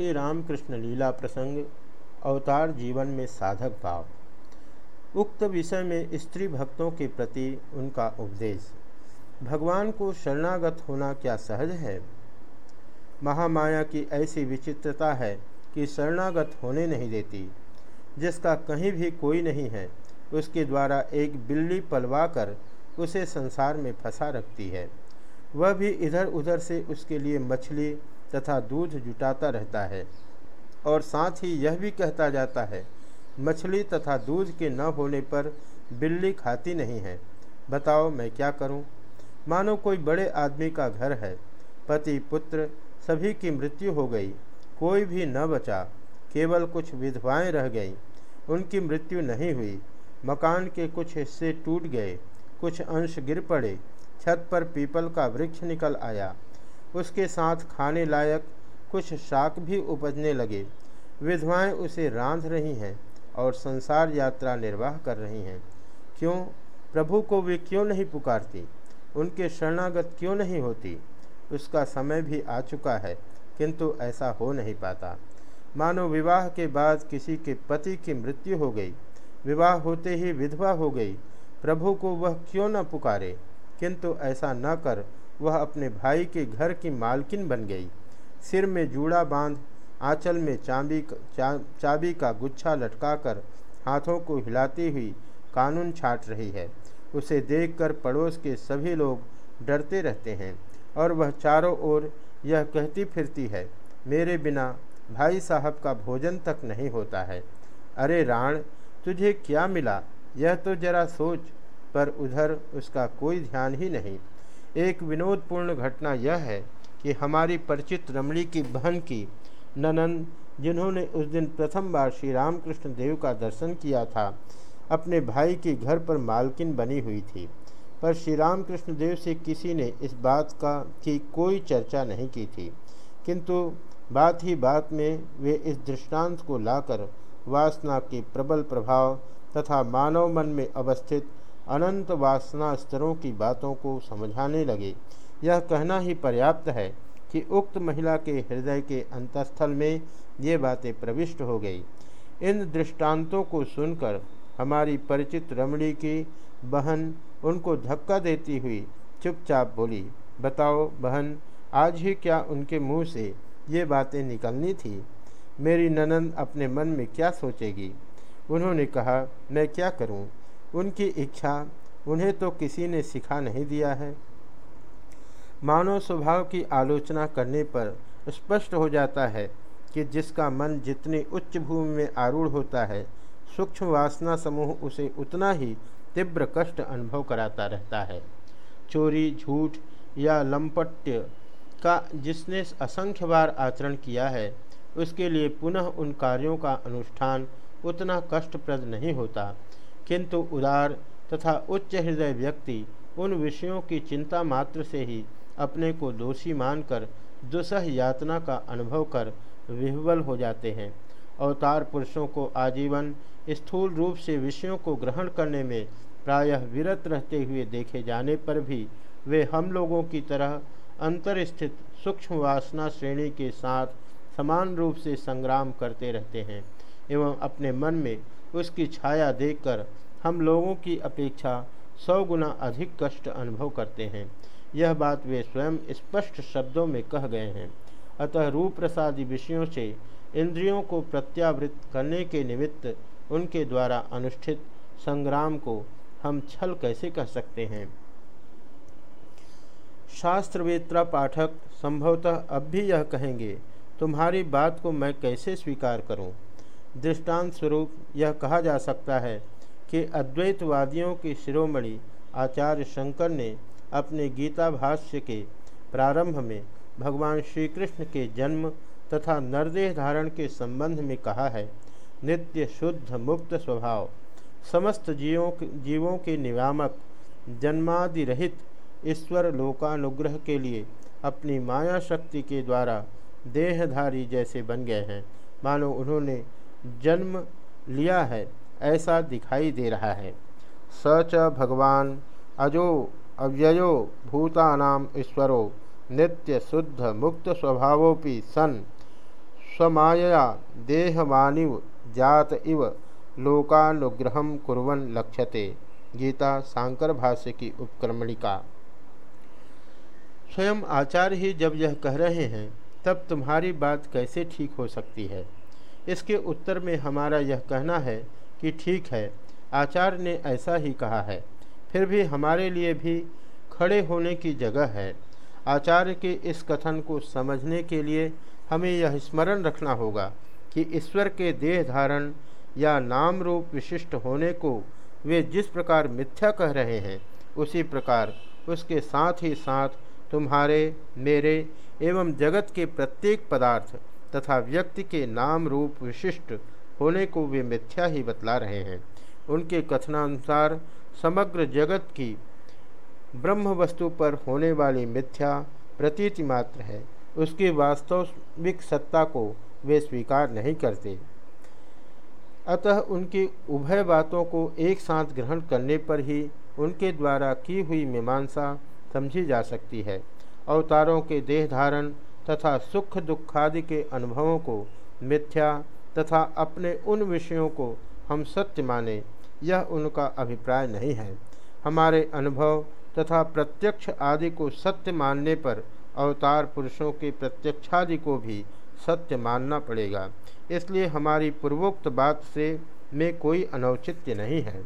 श्री रामकृष्ण लीला प्रसंग, अवतार जीवन में साधक भाव। उक्त विषय में स्त्री भक्तों के प्रति उनका उपदेश, भगवान को शरणागत होना क्या सहज है? महामाया की ऐसी विचित्रता है कि शरणागत होने नहीं देती, जिसका कहीं भी कोई नहीं है, उसके द्वारा एक बिल्ली पलवा कर उसे संसार में फंसा रखती है। वह भी इधर उधर से उसके लिए मछली तथा दूध जुटाता रहता है। और साथ ही यह भी कहता जाता है, मछली तथा दूध के न होने पर बिल्ली खाती नहीं है। बताओ मैं क्या करूँ? मानो कोई बड़े आदमी का घर है, पति, पुत्र, सभी की मृत्यु हो गई, कोई भी न बचा, केवल कुछ विधवाएँ रह गईं, उनकी मृत्यु नहीं हुई, मकान के कुछ हिस्से टूट गए, कुछ अंश गिर पड़े, छत पर पीपल का वृक्ष निकल आया। उसके साथ खाने लायक कुछ शाक भी उपजने लगे। विधवाएँ उसे रांध रही हैं और संसार यात्रा निर्वाह कर रही हैं। क्यों? प्रभु को वे क्यों नहीं पुकारती? उनके शरणागत क्यों नहीं होती? उसका समय भी आ चुका है, किंतु ऐसा हो नहीं पाता। मानो विवाह के बाद किसी के पति की मृत्यु हो गई। विवाह होते ही विधवा हो गई। प्रभु को वह क्यों न पुकारे? किंतु ऐसा न कर वह अपने भाई के घर की मालकिन बन गई। सिर में जूड़ा बाँध आंचल में चाबी चा, चाबी का गुच्छा लटकाकर हाथों को हिलाती हुई कानून छाट रही है। उसे देखकर पड़ोस के सभी लोग डरते रहते हैं और वह चारों ओर यह कहती फिरती है मेरे बिना भाई साहब का भोजन तक नहीं होता है। अरे राण तुझे क्या मिला? यह तो जरा सोच पर उधर उसका कोई ध्यान ही नहीं। एक विनोदपूर्ण घटना यह है कि हमारी परिचित रमणी की बहन की ननन, जिन्होंने उस दिन प्रथम बार श्री रामकृष्ण देव का दर्शन किया था, अपने भाई के घर पर मालकिन बनी हुई थी। पर श्री रामकृष्ण देव से किसी ने इस बात का, की कोई चर्चा नहीं की थी। किंतु बात ही बात में वे इस दृष्टांत को लाकर वासना के प्रबल प्रभाव तथा मानव मन में अवस्थित अनंत वासना स्तरों की बातों को समझाने लगे। यह कहना ही पर्याप्त है कि उक्त महिला के हृदय के अंतस्थल में ये बातें प्रविष्ट हो गई। इन दृष्टांतों को सुनकर हमारी परिचित रमणी की बहन उनको धक्का देती हुई चुपचाप बोली, बताओ बहन, आज ही क्या उनके मुँह से ये बातें निकलनी थी? मेरी ननंद अपने मन में क्या सोचेगी? उन्होंने कहा, मैं क्या करूँ? उनकी इच्छा, उन्हें तो किसी ने सिखा नहीं दिया है। मानव स्वभाव की आलोचना करने पर स्पष्ट हो जाता है कि जिसका मन जितनी उच्च भूमि में आरूढ़ होता है, सूक्ष्म वासना समूह उसे उतना ही तीव्र कष्ट अनुभव कराता रहता है। चोरी, झूठ या लंपट्य का जिसने असंख्य बार आचरण किया है, उसके लिए पुनः उन कार्यों का अनुष्ठान उतना कष्टप्रद नहीं होता। किंतु उदार तथा उच्च हृदय व्यक्ति उन विषयों की चिंता मात्र से ही अपने को दोषी मानकर दुसह यातना का अनुभव कर विह्वल हो जाते हैं। अवतार पुरुषों को आजीवन स्थूल रूप से विषयों को ग्रहण करने में प्रायः विरत रहते हुए देखे जाने पर भी वे हम लोगों की तरह अंतर स्थित सूक्ष्म वासना श्रेणी के साथ समान रूप से संग्राम करते रहते हैं एवं अपने मन में उसकी छाया देखकर हम लोगों की अपेक्षा सौ गुना अधिक कष्ट अनुभव करते हैं। यह बात वे स्वयं स्पष्ट शब्दों में कह गए हैं। अतः रूप प्रसादी विषयों से इंद्रियों को प्रत्यावृत करने के निमित्त उनके द्वारा अनुष्ठित संग्राम को हम छल कैसे कह सकते हैं? शास्त्रवेत्रा पाठक, संभवतः अब भी यह कहेंगे, तुम्हारी बात को मैं कैसे स्वीकार करूँ? दृष्टांत स्वरूप यह कहा जा सकता है कि अद्वैतवादियों के शिरोमणि आचार्य शंकर ने अपने गीता भाष्य के प्रारंभ में भगवान श्री कृष्ण के जन्म तथा नरदेह धारण के संबंध में कहा है, नित्य शुद्ध मुक्त स्वभाव, समस्त जीवों जीवों के नियामक जन्मादि रहित ईश्वर लोकानुग्रह के लिए अपनी माया शक्ति के द्वारा देहधारी जैसे बन गए हैं। मानो उन्होंने जन्म लिया है, ऐसा दिखाई दे रहा है। स च भगवान अजो अव्ययो भूतानाम ईश्वरो, नित्य शुद्ध मुक्त स्वभावोपि सन। स्वमायया देहवानिव जात इव लोकानुग्रह कुरन लक्ष्यते। गीता सांकर भाष्य की उपक्रमणिका। स्वयं आचार्य ही जब यह कह रहे हैं, तब तुम्हारी बात कैसे ठीक हो सकती है? इसके उत्तर में हमारा यह कहना है कि ठीक है, आचार्य ने ऐसा ही कहा है। फिर भी हमारे लिए भी खड़े होने की जगह है। आचार्य के इस कथन को समझने के लिए हमें यह स्मरण रखना होगा कि ईश्वर के देह धारण या नाम रूप विशिष्ट होने को वे जिस प्रकार मिथ्या कह रहे हैं, उसी प्रकार उसके साथ ही साथ तुम्हारे, मेरे एवं जगत के प्रत्येक पदार्थ तथा व्यक्ति के नाम रूप विशिष्ट होने को वे मिथ्या ही बतला रहे हैं। उनके कथनानुसार समग्र जगत की ब्रह्म वस्तु पर होने वाली मिथ्या प्रतीति मात्र है। उसकी वास्तविक सत्ता को वे स्वीकार नहीं करते। अतः उनकी उभय बातों को एक साथ ग्रहण करने पर ही उनके द्वारा की हुई मीमांसा समझी जा सकती है। अवतारों के देह धारण तथा सुख दुखादि के अनुभवों को, मिथ्या तथा अपने उन विषयों को हम सत्य माने, यह उनका अभिप्राय नहीं है। हमारे अनुभव तथा प्रत्यक्ष आदि को सत्य मानने पर अवतार पुरुषों के प्रत्यक्षादि को भी सत्य मानना पड़ेगा। इसलिए हमारी पूर्वोक्त बात से में कोई अनौचित्य नहीं है।